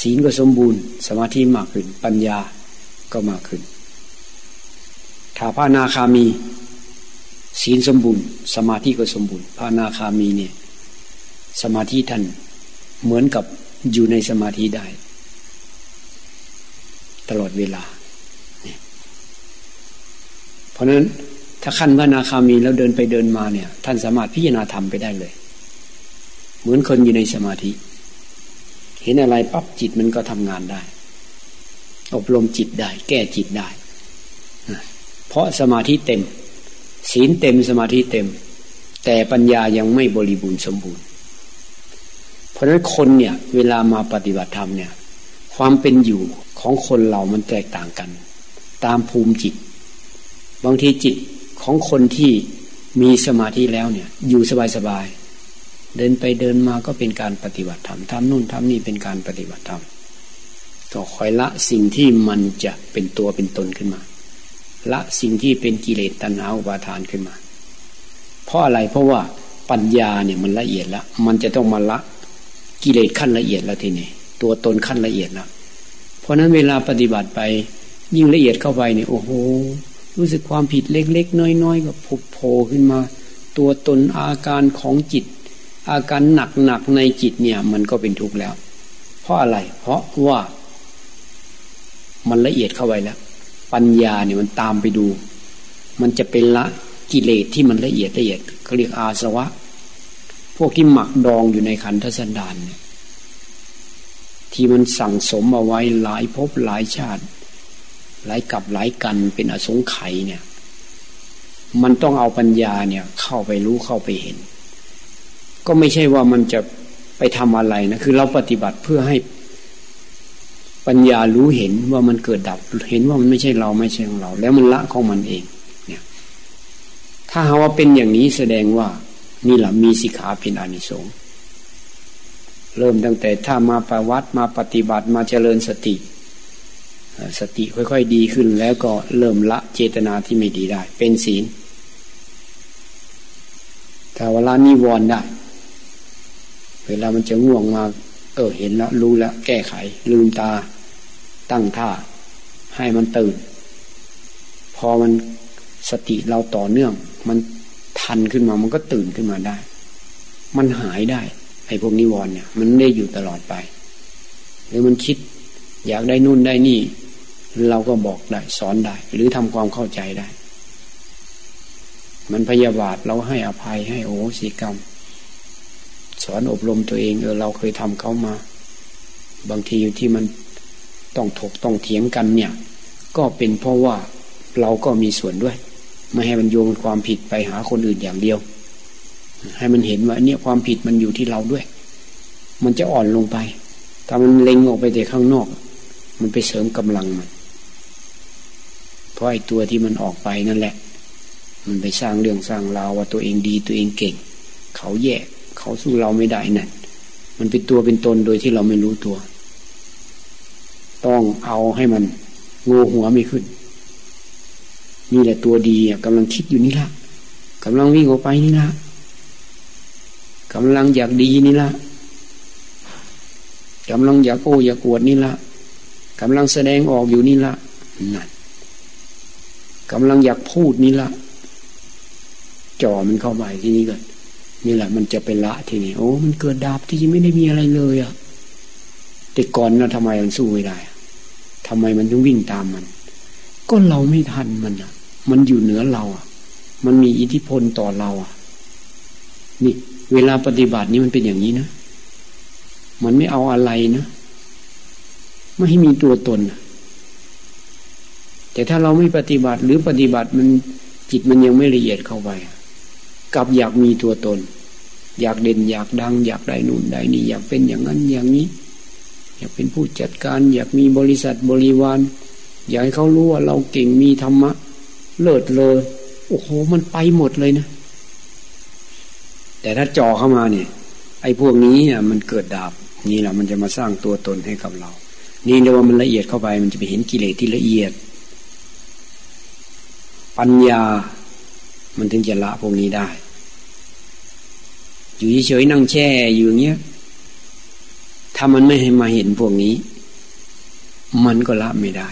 ศีลก็สมบูรณ์ สมาธิมากขึ้น ปัญญาก็มากขึ้นถ้าพระนาคามี ศีลสมบูรณ์ สมาธิก็สมบูรณ์ พระนาคามีเนี่ย สมาธิท่านเหมือนกับอยู่ในสมาธิได้ ตลอดเวลา เพราะนั้นถ้าขั้นพระนาคามีแล้วเดินไปเดินมาเนี่ย ท่านสามารถพิจารณาธรรมไปได้เลย เหมือนคนอยู่ในสมาธิ เห็นอะไรปั๊บจิตมันก็ทำงานได้ อบรมจิตได้ แก้จิตได้ เพราะสมาธิเต็ม ศีลเต็มสมาธิเต็ม แต่ปัญญายังไม่บริบูรณ์สมบูรณ์ เพราะฉะนั้นคนเนี่ย เวลามาปฏิบัติธรรมเนี่ย ความเป็นอยู่ของคนเรามันแตกต่างกัน ตามภูมิจิต บางทีจิตของคนที่มีสมาธิแล้วเนี่ย อยู่สบายๆเดินไปเดินมาก็เป็นการปฏิบัติธรรมทำนู่นทำนี่เป็นการปฏิบัติธรรมก็คอยละสิ่งที่มันจะเป็นตัวเป็นตนขึ้นมา ละสิ่งที่เป็นกิเลสตัณหาอุปาทานขึ้นมา เพราะอะไรเพราะว่าปัญญาเนี่ยมันละเอียดแล้วมันจะต้องมาละกิเลสขั้นละเอียดแล้วทีนี้ ตัวตนขั้นละเอียดแล้วเพราะนั้นเวลาปฏิบัติไป ยิ่งละเอียดเข้าไปเนี่ยโอ้โห รู้สึกความผิดเล็ก ๆ น้อยๆก็ผุดโผล่ขึ้นมา ตัวตนอาการของจิต อาการหนักๆในจิตเนี่ยมันก็เป็นทุกข์แล้ว เพราะอะไร เพราะว่ามันละเอียดเข้าไปแล้ว ปัญญาเนี่ยมันตามไปดู มันจะเป็นละกิเลสที่มันละเอียดละเอียดเขาเรียกอาสวะ พวกที่หมักดองอยู่ในขันธสันดานเนี่ย ที่มันสั่งสมเอาไว้หลายภพหลายชาติ หลายกับหลายกันเป็นอสงไขยเนี่ย มันต้องเอาปัญญาเนี่ย เข้าไปรู้เข้าไปเห็น ก็ไม่ใช่ว่ามันจะไปทำอะไรนะคือเราปฏิบัติเพื่อให้ปัญญารู้เห็นว่ามันเกิดดับ เห็นว่ามันไม่ใช่เราไม่ใช่ของเรา แล้วมันละของมันเอง เนี่ย ถ้าหาว่าเป็นอย่างนี้แสดงว่านี่แหละมีสิกขาเป็นอนิสงส์ เริ่มตั้งแต่ถ้ามาประวัติมาปฏิบัติมาเจริญสติ สติค่อย ๆ ดีขึ้นแล้วก็เริ่มละเจตนาที่ไม่ดีได้ เป็นศีลถ้าเวลานิวรณ์ได้ เวลามันจะง่วงมา เออเห็นแล้วรู้แล้วแก้ไข ลืมตาตั้งท่า ให้มันตื่น พอมันสติเราต่อเนื่อง มันทันขึ้นมามันก็ตื่นขึ้นมาได้ มันหายได้ ไอ้พวกนิวรณ์เนี่ย มันไม่ได้อยู่ตลอดไป หรือมันคิดอยากได้นู่นได้นี่ เราก็บอกได้ สอนได้ หรือทำความเข้าใจได้ มันพยาบาทเราให้อภัยให้โอ้สีกรรม สอนอบรมตัวเองเออเราเคยทำเขามา บางทีที่มันต้องถกต้องเถียงกันเนี่ย ก็เป็นเพราะว่าเราก็มีส่วนด้วย ไม่ให้มันโยงความผิดไปหาคนอื่นอย่างเดียว ให้มันเห็นว่าเนี่ยความผิดมันอยู่ที่เราด้วย มันจะอ่อนลงไป ถ้ามันเล็งออกไปแต่ข้างนอก มันไปเสริมกำลังมัน เพราะไอ้ตัวที่มันออกไปนั่นแหละ มันไปสร้างเรื่องสร้างราวว่าตัวเองดีตัวเองเก่ง เขาแย่เขาสู้เราไม่ได้นั่นมันเป็นตัวเป็นตนโดยที่เราไม่รู้ตัว ต้องเอาให้มันงูหัวไม่ขึ้นนี่แหละตัวดีกำลังคิดอยู่นี่ละกำลังวิ่งออกไปนี่ละ กำลังอยากดีนี่ละกำลังอยากโอ้อยากอวดนี่ละกำลังแสดงออกอยู่นี่ละนั่นกำลังอยากพูดนี่ละจ่อมันเข้าไปที่นี่ก่อนนี่แหละมันจะเป็นละทีนี้โอ้ มันเกิดดาบที่ไม่ได้มีอะไรเลยอะแต่ก่อนนะทำไมมันสู้ไม่ได้ทำไมมันต้องวิ่งตามมัน ก็เราไม่ทันมันอะมันอยู่เหนือเราอะมันมีอิทธิพลต่อเราอะ นี่ เวลาปฏิบัตินี่มันเป็นอย่างนี้นะ มันไม่เอาอะไรนะ ไม่ให้มีตัวตน แต่ถ้าเราไม่ปฏิบัติหรือปฏิบัติมันจิตมันยังไม่ละเอียดเข้าไปกับอยากมีตัวตน อยากเด่นอยากดัง อยากได้นู่นได้นี่ อยากเป็นอย่างนั้นอย่างนี้ อยากเป็นผู้จัดการ อยากมีบริษัทบริวาร อยากให้เขารู้ว่าเราเก่งมีธรรมะ เลิศเลยโอ้โห มันไปหมดเลยนะ แต่ถ้าจ่อเข้ามาเนี่ย ไอ้พวกนี้มันเกิดดาบนี่แหละมันจะมาสร้างตัวตนให้กับเรา นี่เรียกว่ามันละเอียดเข้าไปมันจะไปเห็นกิเลสที่ละเอียด ปัญญามันถึงจะละพวกนี้ได้ อยู่เฉยๆนั่งแช่อยู่อย่างเงี้ยถ้ามันไม่ให้มาเห็นพวกนี้ มันก็ละไม่ได้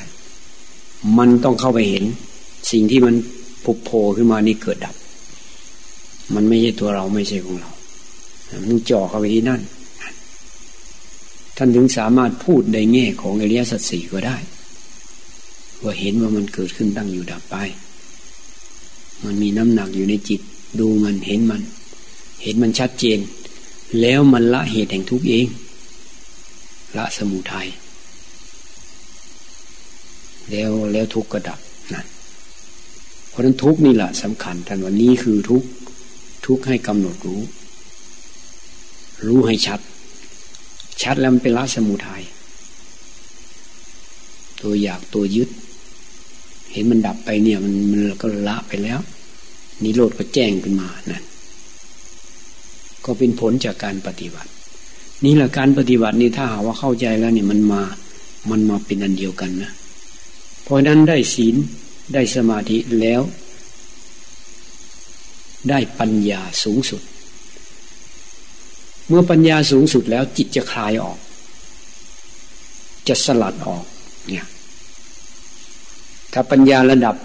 มันต้องเข้าไปเห็น สิ่งที่มันผุโผล่ขึ้นมานี่เกิดดับ มันไม่ใช่ตัวเราไม่ใช่ของเรา มันจ่อเข้าไปที่นั่น ท่านถึงสามารถพูดในแง่ของอริยสัจสี่ก็ได้ ว่าเห็นว่ามันเกิดขึ้นตั้งอยู่ดับไป มันมีน้ำหนักอยู่ในจิต ดูมันเห็นมัน เห็นมันชัดเจน แล้วมันละเหตุแห่งทุกข์เอง ละสมุทัยแล้วแล้วทุกข์ก็ดับนั่นเพราะนั้นทุกข์นี่แหละสำคัญท่านวันนี้คือทุกข์ ทุกข์ให้กำหนดรู้ รู้ให้ชัด ชัดแล้วมันเป็นละสมุทัยตัวอยากตัวยึด เห็นมันดับไปเนี่ยมันมันก็ละไปแล้ว นิโรธก็แจ้งขึ้นมานั่นก็เป็นผลจากการปฏิบัติ นี่แหละการปฏิบัตินี่ถ้าหาว่าเข้าใจแล้วเนี่ยมันมามันมาเป็นอันเดียวกันนะเพราะนั้นได้ศีลได้สมาธิแล้ว ได้ปัญญาสูงสุด เมื่อปัญญาสูงสุดแล้วจิตจะคลายออก จะสลัดออกเนี่ยถ้าปัญญาระดับ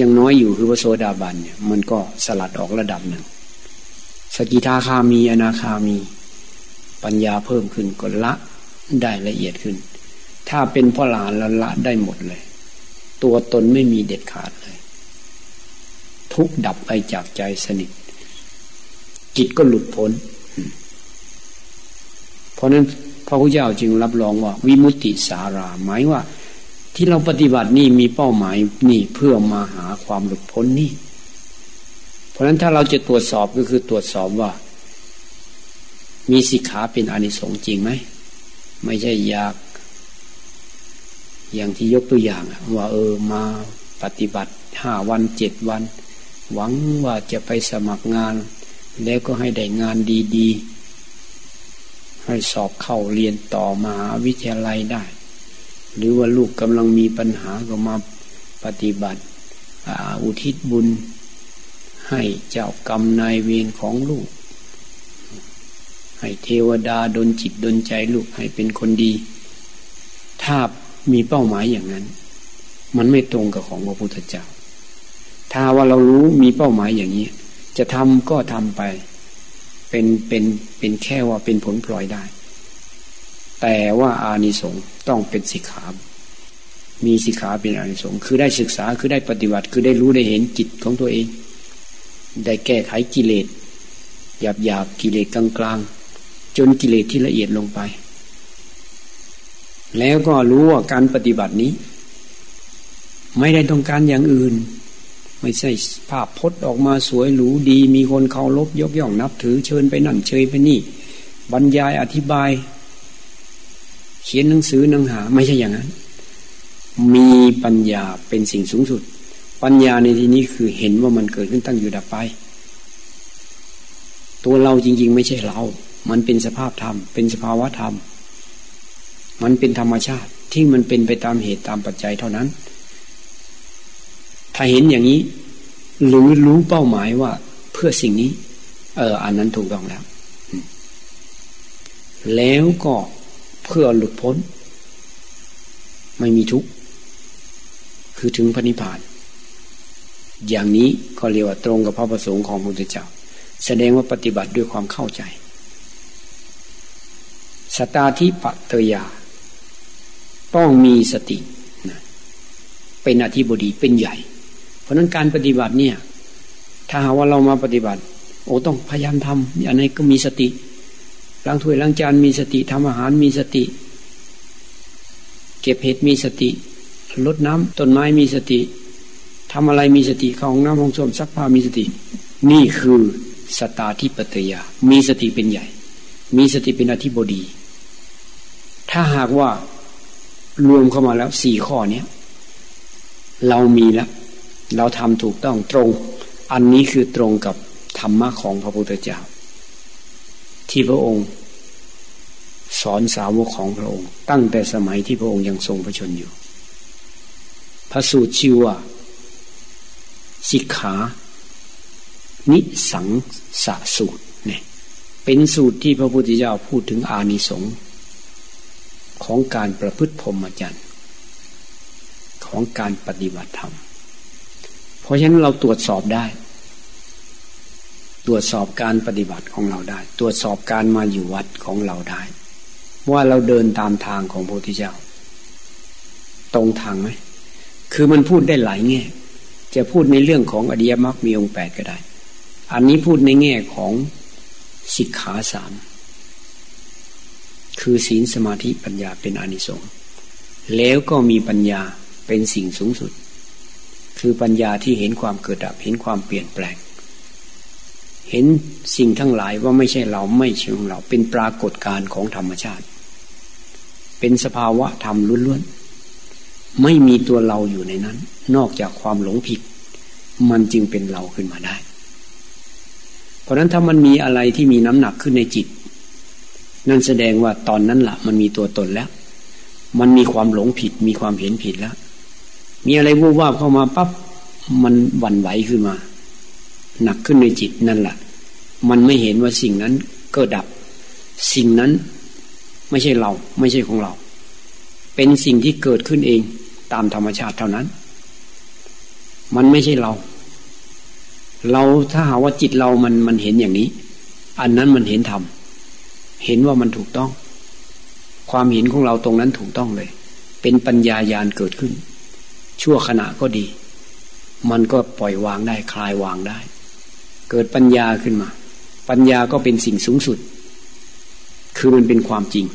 ยังน้อยอยู่คือพระโสดาบันเนี่ยมันก็สลัดออกระดับหนึ่ง สกิทาคามีอนาคามี ปัญญาเพิ่มขึ้นก็ละได้ละเอียดขึ้น ถ้าเป็นพ่อหลานละละได้หมดเลย ตัวตนไม่มีเด็ดขาดเลย ทุกดับไปจากใจสนิท จิตก็หลุดพ้น เพราะนั้นพระพุทธเจ้าจึงรับรองว่า วิมุตติสาราหมายว่า ที่เราปฏิบัตินี่มีเป้าหมายนี่เพื่อมาหาความหลุดพ้นนี่ เพราะฉะนั้นถ้าเราจะตรวจสอบก็คือตรวจสอบว่า มีสิกขาเป็นอนิสงส์จริงไหมไม่ใช่อยาก อย่างที่ยกตัวอย่างว่า เออมาปฏิบัติห้าวันเจ็ดวัน หวังว่าจะไปสมัครงาน แล้วก็ให้ได้งานดีๆ ให้สอบเข้าเรียนต่อมาวิทยาลัยได้ หรือว่าลูกกำลังมีปัญหาก็มาปฏิบัติอุทิศบุญ ให้เจ้ากรรมนายเวรของลูก ให้เทวดาดนจิตดนใจลูกให้เป็นคนดี ถ้ามีเป้าหมายอย่างนั้น มันไม่ตรงกับของพระพุทธเจ้า ถ้าว่าเรารู้มีเป้าหมายอย่างนี้ จะทำก็ทำไป เป็นเป็นเป็นแค่ว่าเป็นผลพลอยได้ แต่ว่าอานิสงส์ต้องเป็นสิกขา มีสิกขาเป็นอานิสงส์คือได้ศึกษาคือได้ปฏิบัติ คือได้รู้ได้เห็นจิตของตัวเอง ได้แก้ไขกิเลสหยาบหยาบกิเลสกลางกลางจนกิเลสที่ละเอียดลงไป แล้วก็รู้ว่าการปฏิบัตินี้ ไม่ได้ต้องการอย่างอื่น ไม่ใช่ภาพพจน์ออกมาสวยหรูดี มีคนเคารพยกย่องนับถือเชิญไปนั่นเชิญไปนี่ บรรยายอธิบาย เขียนหนังสือหนังหา ไม่ใช่อย่างนั้น มีปัญญาเป็นสิ่งสูงสุด ปัญญาในที่นี้คือเห็นว่ามันเกิดขึ้นตั้งอยู่ดับไป ตัวเราจริง ๆ ไม่ใช่เรา มันเป็นสภาพธรรม เป็นสภาวะธรรม มันเป็นธรรมชาติที่มันเป็นไปตามเหตุตามปัจจัยเท่านั้น ถ้าเห็นอย่างนี้ หรือรู้เป้าหมายว่าเพื่อสิ่งนี้ เออ อันนั้นถูกต้องแล้ว แล้วก็เพื่อหลุดพ้น ไม่มีทุกข์ คือถึงพระนิพพาน อย่างนี้ก็เรียกว่าตรงกับพระประสงค์ของพระพุทธเจ้า แสดงว่าปฏิบัติด้วยความเข้าใจ สตาธิปัตยา ต้องมีสติเป็นอธิบดีเป็นใหญ่ เพราะนั้นการปฏิบัติเนี่ย ถ้าหาว่าเรามาปฏิบัติ โอ้ต้องพยายามทำอันนี้ก็มีสติล้างถ้วยล้างจานมีสติทำอาหารมีสติ เก็บเห็ดมีสติลดน้ำต้นไม้มีสติทำอะไรมีสติเข้าห้องน้ำห้องส้วมซักผ้ามีสติ นี่คือสตาที่ปฏิยา มีสติเป็นใหญ่ มีสติเป็นอธิบดี ถ้าหากว่ารวมเข้ามาแล้วสี่ข้อเนี้ย เรามีแล้ว เราทำถูกต้องตรง อันนี้คือตรงกับธรรมะของพระพุทธเจ้า ที่พระองค์ สอนสาวกของพระองค์ ตั้งแต่สมัยที่พระองค์ยังทรงพระชนอยู่ พระสูตรชื่อว่าสิกขา นิสังสะสูตรเนี่ยเป็นสูตรที่พระพุทธเจ้าพูดถึงอานิสงส์ของการประพฤติพรหมจรรย์ของการปฏิบัติธรรม ราะฉะนั้นเราตรวจสอบได้ ตรวจสอบการปฏิบัติของเราได้ ตรวจสอบการมาอยู่วัดของเราได้ ว่าเราเดินตามทางของพระพุทธเจ้า ตรงทางไหมคือมันพูดได้หลายแง่ จะพูดในเรื่องของอริยมรรคมีองค์แปดก็ได้ อันนี้พูดในแง่ของสิกขาสามคือศีลสมาธิปัญญาเป็นอนิสงส์แล้วก็มีปัญญาเป็นสิ่งสูงสุด คือปัญญาที่เห็นความเกิดดับเห็นความเปลี่ยนแปลง เห็นสิ่งทั้งหลายว่าไม่ใช่เราไม่ใช่ของเราเป็นปรากฏการณ์ของธรรมชาติ เป็นสภาวะธรรมล้วนๆไม่มีตัวเราอยู่ในนั้น นอกจากความหลงผิด มันจึงเป็นเราขึ้นมาได้ เพราะนั้นถ้ามันมีอะไรที่มีน้ำหนักขึ้นในจิต นั่นแสดงว่าตอนนั้นละ่ะ มันมีตัวตนแล้ว มันมีความหลงผิดมีความเห็นผิดแล้ว มีอะไรวูบวาบเข้ามาปั๊บมันหวั่นไหวขึ้นมา หนักขึ้นในจิตนั่นแหละมันไม่เห็นว่าสิ่งนั้นก็ดับ สิ่งนั้นไม่ใช่เราไม่ใช่ของเรา เป็นสิ่งที่เกิดขึ้นเองตามธรรมชาติเท่านั้น มันไม่ใช่เรา เราถ้าหาว่าจิตเรามันมันเห็นอย่างนี้ อันนั้นมันเห็นธรรมเห็นว่ามันถูกต้อง ความเห็นของเราตรงนั้นถูกต้องเลย เป็นปัญญายาณเกิดขึ้น ชั่วขณะก็ดี มันก็ปล่อยวางได้คลายวางได้ เกิดปัญญาขึ้นมา ปัญญาก็เป็นสิ่งสูงสุด คือมันเป็นความจริง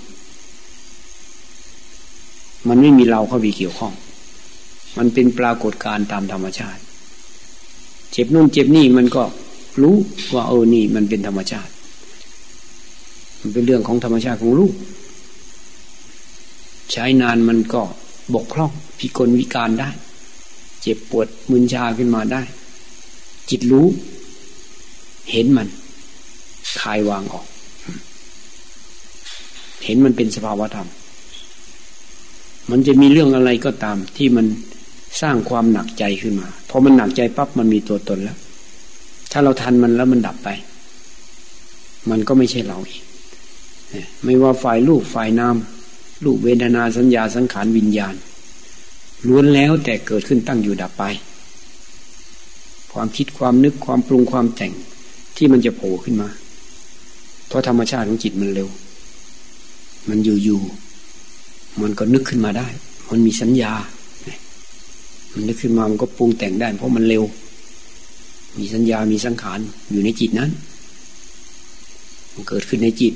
มันไม่มีเราเข้าไปเกี่ยวข้อง มันเป็นปรากฏการณ์ตามธรรมชาติ เจ็บนู่นเจ็บนี่มันก็รู้ว่าเออนี่มันเป็นธรรมชาติ มันเป็นเรื่องของธรรมชาติของลูก ใช้นานมันก็ บกพร่องพิกลวิการได้ เจ็บปวดมึนชาขึ้นมาได้ จิตรู้ เห็นมันคายวางออก เห็นมันเป็นสภาวธรรม มันจะมีเรื่องอะไรก็ตาม ที่มันสร้างความหนักใจขึ้นมาพอมันหนักใจปั๊บมันมีตัวตนแล้ว ถ้าเราทันมันแล้วมันดับไป มันก็ไม่ใช่เราอีกไม่ว่าฝ่ายลูกฝ่ายนาม รูปเวทนาสัญญาสังขารวิญญาณ ล้วนแล้วแต่เกิดขึ้นตั้งอยู่ดับไป ความคิดความนึกความปรุงความแต่งที่มันจะโผล่ขึ้นมา เพราะธรรมชาติของจิตมันเร็ว มันอยู่อยู่มันก็นึกขึ้นมาได้ มันมีสัญญา มันนึกขึ้นมามันก็ปรุงแต่งได้ เพราะมันเร็ว มีสัญญามีสังขารอยู่ในจิตนั้น มันเกิดขึ้นในจิต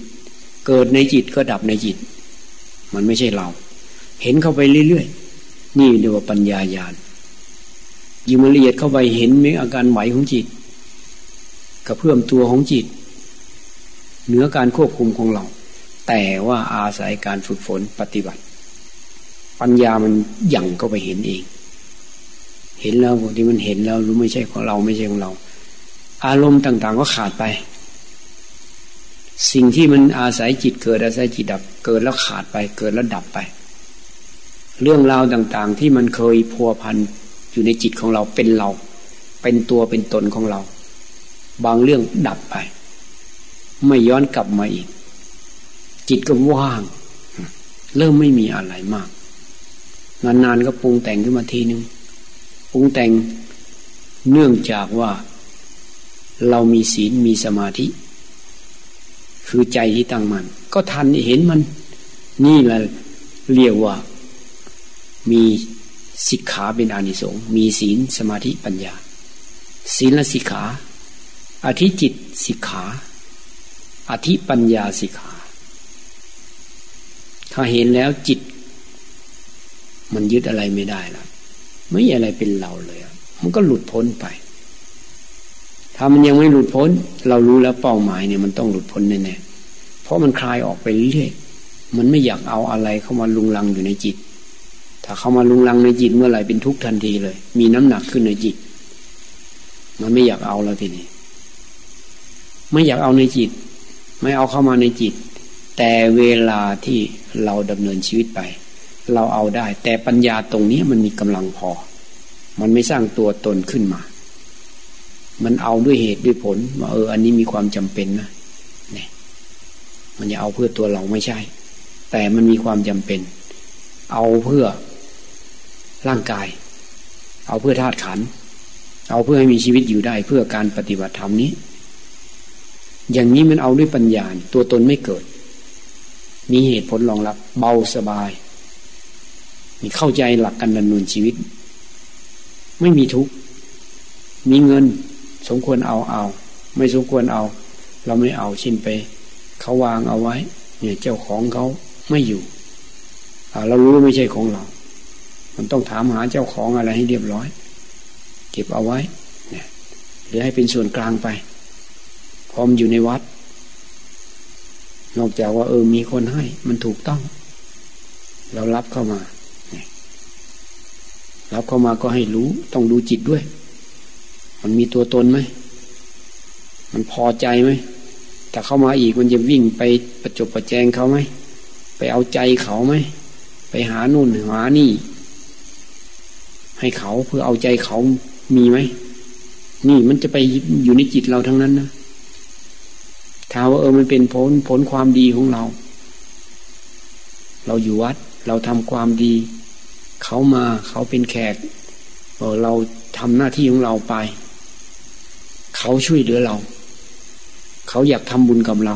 เกิดในจิตก็ดับในจิต มันไม่ใช่เรา เห็นเข้าไปเรื่อยๆนี่เรียกว่าปัญญายาณยิ่งละเอียดเข้าไปเห็นมีอาการไหวของจิตกระเพื่อมตัวของจิต เหนือการควบคุมของเรา แต่ว่าอาศัยการฝึกฝนปฏิบัติ ปัญญามันยั่งเข้าไปเห็นเอง เห็นแล้วบางทีมันเห็นแล้วรู้ไม่ใช่ของเราไม่ใช่ของเรา อารมณ์ต่าง ๆ ก็ขาดไป สิ่งที่มันอาศัยจิตเกิดอาศัยจิตดับเกิดแล้วขาดไปเกิดแล้วดับไป เรื่องราวต่างๆ ที่มันเคยพัวพันอยู่ในจิตของเราเป็นเรา เป็นตัวเป็นตนของเรา บางเรื่องดับไป ไม่ย้อนกลับมาอีก จิตก็ว่าง เริ่มไม่มีอะไรมากนานๆก็ปรุงแต่งขึ้นมาทีนึงปรุงแต่งเนื่องจากว่า เรามีศีลมีสมาธิ คือใจที่ตั้งมัน่นก็ทันเห็นมัน นี่แหละเรียกว่ามีสิกขาเป็นอานิสงส์มีศีลสมาธิปัญญา ศีลสิกขาอธิจิตสิกขาอธิปัญญาสิกขา ถ้าเห็นแล้วจิต มันยึดอะไรไม่ได้แล้วไม่มีอะไรเป็นเราเลย มันก็หลุดพ้นไป ถ้ามันยังไม่หลุดพ้น เรารู้แล้วเป้าหมายเนี่ยมันต้องหลุดพ้นแน่ๆเพราะมันคลายออกไปเรื่อยมันไม่อยากเอาอะไรเข้ามาลุงลังอยู่ในจิต ถ้าเข้ามาลุงลังในจิตเมื่อไหร่เป็นทุกข์ทันทีเลย มีน้ำหนักขึ้นในจิต มันไม่อยากเอาแล้วทีนี้ ไม่อยากเอาในจิต ไม่เอาเข้ามาในจิต แต่เวลาที่เราดำเนินชีวิตไป เราเอาได้ แต่ปัญญาตรงนี้มันมีกำลังพอ มันไม่สร้างตัวตนขึ้นมา มันเอาด้วยเหตุด้วยผลว่าเออ อันนี้มีความจำเป็นนะเนี่ยมันจะเอาเพื่อตัวเราไม่ใช่ แต่มันมีความจำเป็น เอาเพื่อร่างกาย เอาเพื่อธาตุขัน เอาเพื่อให้มีชีวิตอยู่ได้เพื่อการปฏิบัติธรรมนี้ อย่างนี้มันเอาด้วยปัญญาตัวตนไม่เกิด มีเหตุผลรองรับ เบาสบาย มีเข้าใจหลักการดำเนินชีวิต ไม่มีทุกข์มีเงิน สมควรเอาเอา ไม่สมควรเอา เราไม่เอาชินไป เขาวางเอาไว้ เนี่ยเจ้าของเขาไม่อยู่เรารู้ไม่ใช่ของเรา มันต้องถามหาเจ้าของอะไรให้เรียบร้อย เก็บเอาไว้เนี่ยหรือให้เป็นส่วนกลางไป พร้อมอยู่ในวัด นอกจากว่าเออมีคนให้ มันถูกต้อง เรารับเข้ามารับเข้ามาก็ให้รู้ต้องดูจิตด้วย มันมีตัวตนไหม มันพอใจไหมถ้าเข้ามาอีกมันจะวิ่งไปประจบประแจงเขาไหม ไปเอาใจเขาไหม ไปหานู่นหานี่ ให้เขาเพื่อเอาใจเขามีไหม นี่มันจะไปอยู่ในจิตเราทั้งนั้นนะถ้าว่าเออมันเป็นผลผลความดีของเรา เราอยู่วัด เราทำความดี เขามาเขาเป็นแขกเออเราทำหน้าที่ของเราไป เขาช่วยเหลือเรา เขาอยากทำบุญกับเรา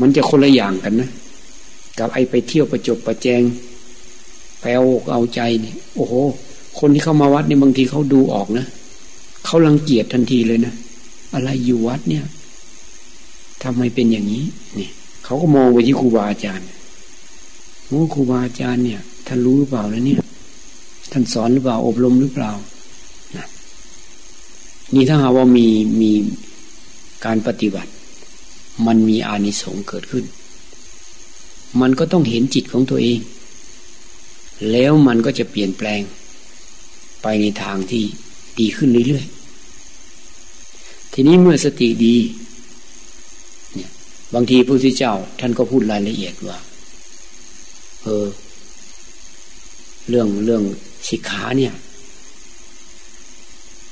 มันจะคนละอย่างกันนะกับไอไปเที่ยวประจบประแจงแปลวเอาใจเนี่ยโอ้โห คนที่เข้ามาวัดเนี่ยบางทีเขาดูออกนะเขารังเกียจทันทีเลยนะอะไรอยู่วัดเนี่ยทำไมเป็นอย่างนี้นี่เขาก็มองไปที่ครูบาอาจารย์โอ้ครูบาอาจารย์เนี่ยท่านรู้หรือเปล่าแล้วเนี่ย ท่านสอนหรือเปล่าอบรมหรือเปล่า นี่ถ้าหาว่ามีมีการปฏิบัติ มันมีอานิสงส์เกิดขึ้น มันก็ต้องเห็นจิตของตัวเอง แล้วมันก็จะเปลี่ยนแปลง ไปในทางที่ดีขึ้นเรื่อยๆ ทีนี้เมื่อสติดีเนี่ยบางทีพระพุทธเจ้า ท่านก็พูดรายละเอียดว่า เออ เรื่องเรื่องสิกขาเนี่ย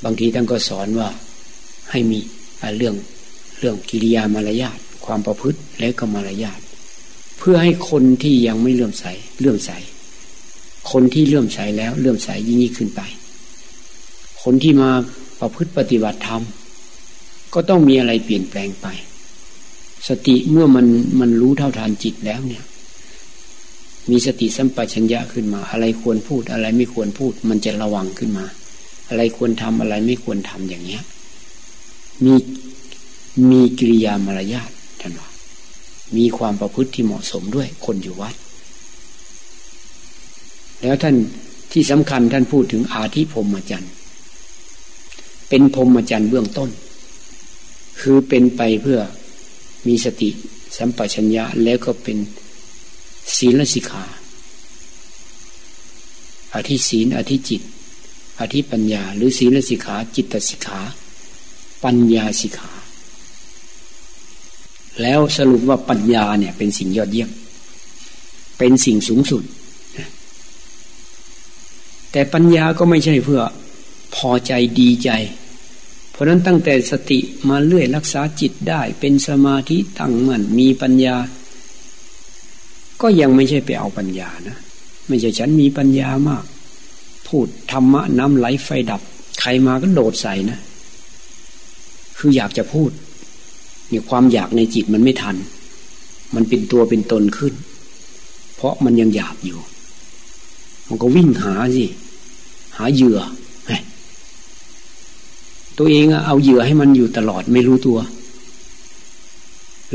บางทีท่านก็สอนว่าให้มีเรื่องเรื่องกิริยามารยาทความประพฤติและก็มารยาทเพื่อให้คนที่ยังไม่เลื่อมใสเลื่อมใส คนที่เลื่อมใสแล้วเลื่อมใสยิ่งยิ่งขึ้นไป คนที่มาประพฤติปฏิบัติธรรมก็ต้องมีอะไรเปลี่ยนแปลงไป สติเมื่อมันมันรู้เท่าทานจิตแล้วเนี่ย มีสติสัมปชัญญะขึ้นมา อะไรควรพูดอะไรไม่ควรพูด มันจะระวังขึ้นมา อะไรควรทำอะไรไม่ควรทำอย่างเนี้ย มีมีกิริยามารยาทท่านว่ามีความประพฤติที่เหมาะสมด้วยคนอยู่วัด แล้วท่านที่สำคัญท่านพูดถึงอาธิพรมจันทร์เป็นพรมจันทร์เบื้องต้น คือเป็นไปเพื่อมีสติสัมปชัญญะแล้วก็เป็นศีลสิกขาอาทิศีลอาทิจิต อาทิปัญญา หรือศีลสิกขา จิตสิกขา ปัญญาสิกขา แล้วสรุปว่าปัญญาเนี่ย เป็นสิ่งยอดเยี่ยม เป็นสิ่งสูงสุด แต่ปัญญาก็ไม่ใช่เพื่อพอใจดีใจ เพราะนั้นตั้งแต่สติมาเลื่อยรักษาจิตได้ เป็นสมาธิตั้งมั่นมีปัญญา ก็ยังไม่ใช่ไปเอาปัญญานะ ไม่ใช่ฉันมีปัญญามาก พูดธรรมะน้ำไหลไฟดับ ใครมาก็โดดใส่นะ คืออยากจะพูดเนี่ยความอยากในจิตมันไม่ทัน มันเป็นตัวเป็นตนขึ้น เพราะมันยังหยาบอยู่ มันก็วิ่งหาสิหาเหยื่อตัวเองเอาเหยื่อให้มันอยู่ตลอดไม่รู้ตัว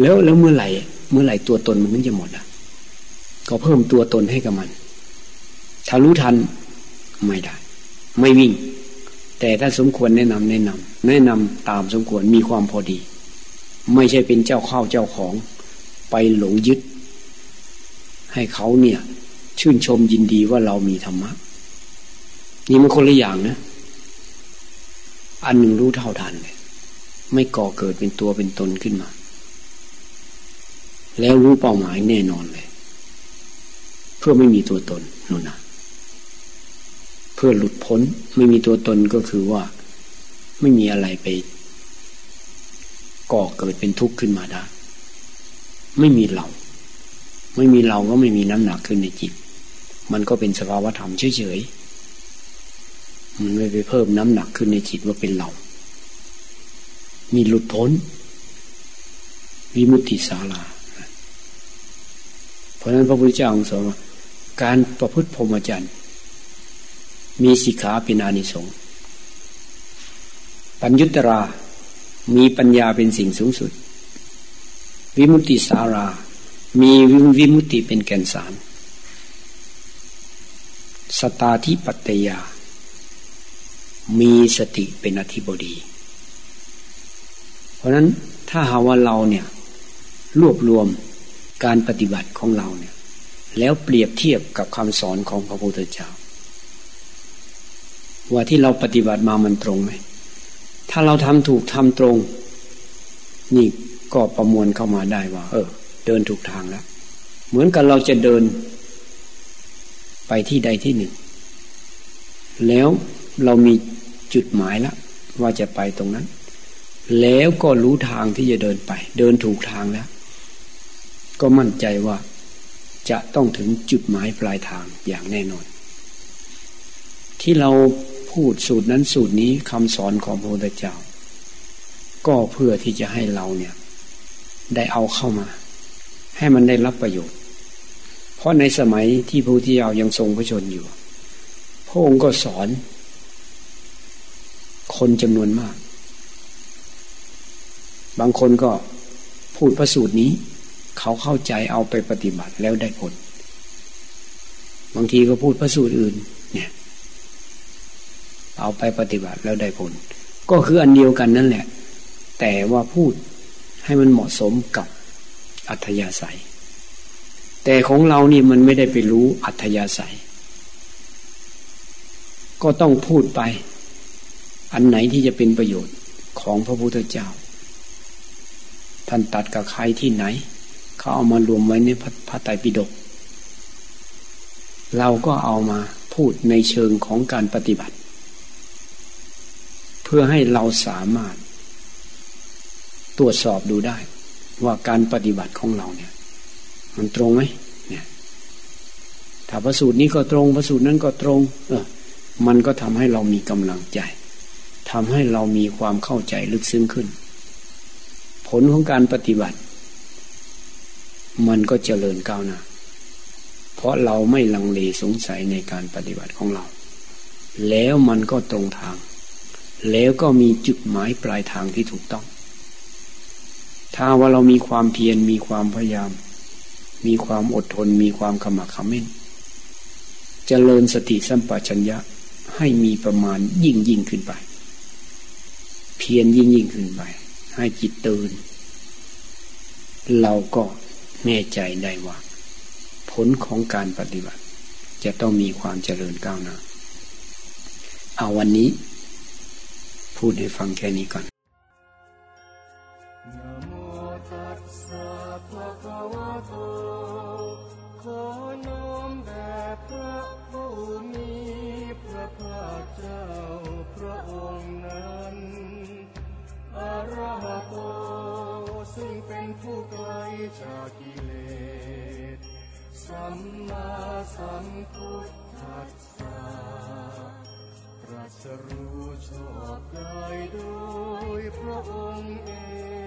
แล้วแล้วเมื่อไหร่ เมื่อไหร่ตัวตนมันถึงจะหมดอะ ก็เพิ่มตัวตนให้กับมัน ถ้ารู้ทัน ไม่ได้ ไม่วิ่ง แต่ถ้าสมควรแนะนำแนะนำแนะนำตามสมควรมีความพอดี ไม่ใช่เป็นเจ้าข้าวเจ้าของ ไปหลงยึด ให้เขาเนี่ย ชื่นชมยินดีว่าเรามีธรรมะนี่มันคนละอย่างนะ อันหนึ่งรู้เท่าทันเลยไม่ก่อเกิดเป็นตัวเป็นตนขึ้นมา แล้วรู้เป้าหมายแน่นอนเลย เพื่อไม่มีตัวตนนู่นนะ เพื่อหลุดพ้นไม่มีตัวตนก็คือว่า ไม่มีอะไรไป ก่อเกิดเป็นทุกข์ขึ้นมาได้ ไม่มีเรา ไม่มีเราก็ไม่มีน้ำหนักขึ้นในจิต มันก็เป็นสภาวธรรมเฉยๆมันไม่ไปเพิ่มน้ำหนักขึ้นในจิตว่าเป็นเรามีหลุดพ้น วิมุตติสาลา เพราะนั้นพระพุทธเจ้าสอนว่าการประพฤติพรหมจรรย์ มีสิกขาเป็นอานิสงส์ปัญญุตรา มีปัญญาเป็นสิ่งสูงสุด วิมุติสารา มีวิมุตติเป็นแก่นสาร สตาธิปัตยา มีสติเป็นอธิบดี เพราะนั้นถ้าหาว่าเราเนี่ย รวบรวมการปฏิบัติของเราเนี่ย แล้วเปรียบเทียบกับคำสอนของพระพุทธเจ้า ว่าที่เราปฏิบัติมามันตรงไหมถ้าเราทำถูกทำตรง นี่ก็ประมวลเข้ามาได้ว่า เออ เดินถูกทางแล้ว เหมือนกับเราจะเดิน ไปที่ใดที่หนึ่ง แล้วเรามีจุดหมายแล้วว่าจะไปตรงนั้น แล้วก็รู้ทางที่จะเดินไป เดินถูกทางแล้ว ก็มั่นใจว่าจะต้องถึงจุดหมายปลายทางอย่างแน่นอน ที่เรา พูดสูตรนั้นสูตรนี้คำสอนของพระพุทธเจ้า ก็เพื่อที่จะให้เราเนี่ย ได้เอาเข้ามา ให้มันได้รับประโยชน์ เพราะในสมัยที่พระพุทธเจ้ายังทรงพระชนอยู่พระองค์ก็สอน คนจำนวนมาก บางคนก็พูดพระสูตรนี้ เขาเข้าใจเอาไปปฏิบัติแล้วได้ผล บางทีก็พูดพระสูตรอื่น เนี่ย เอาไปปฏิบัติแล้วได้ผล ก็คืออันเดียวกันนั่นแหละ แต่ว่าพูดให้มันเหมาะสมกับอัธยาศัย แต่ของเรานี่มันไม่ได้ไปรู้อัธยาศัย ก็ต้องพูดไป อันไหนที่จะเป็นประโยชน์ของพระพุทธเจ้า ท่านตัดกับใครที่ไหน เขาเอามารวมไว้ในพระไตรปิฎกเราก็เอามาพูดในเชิงของการปฏิบัติ เพื่อให้เราสามารถ ตรวจสอบดูได้ ว่าการปฏิบัติของเราเนี่ย มันตรงไหมเนี่ย ถ้าพระสูตรนี้ก็ตรงพระสูตรนั้นก็ตรง เออ มันก็ทำให้เรามีกำลังใจทำให้เรามีความเข้าใจลึกซึ้งขึ้น ผลของการปฏิบัติ มันก็เจริญก้าวหน้าเพราะเราไม่ลังเลสงสัยในการปฏิบัติของเรา แล้วมันก็ตรงทาง แล้วก็มีจุดหมายปลายทางที่ถูกต้อง ถ้าว่าเรามีความเพียรมีความพยายาม มีความอดทน มีความขมักขม้นจเจริญสติสัมปชัญญะให้มีประมาณยิ่งยิ่งขึ้นไป เพียรยิ่งยิ่งขึ้นไป ให้จิตตื่น เราก็แน่ใจได้ว่า ผลของการปฏิบัติ จะต้องมีความเจริญก้าวหน้าเอาวันนี้ พูดให้ฟังแค่นี้ก่อนผู้ไกลจากกิเลส สัมมาสัมพุทธัสส รู้ชอบได้โดยพระองค์เอง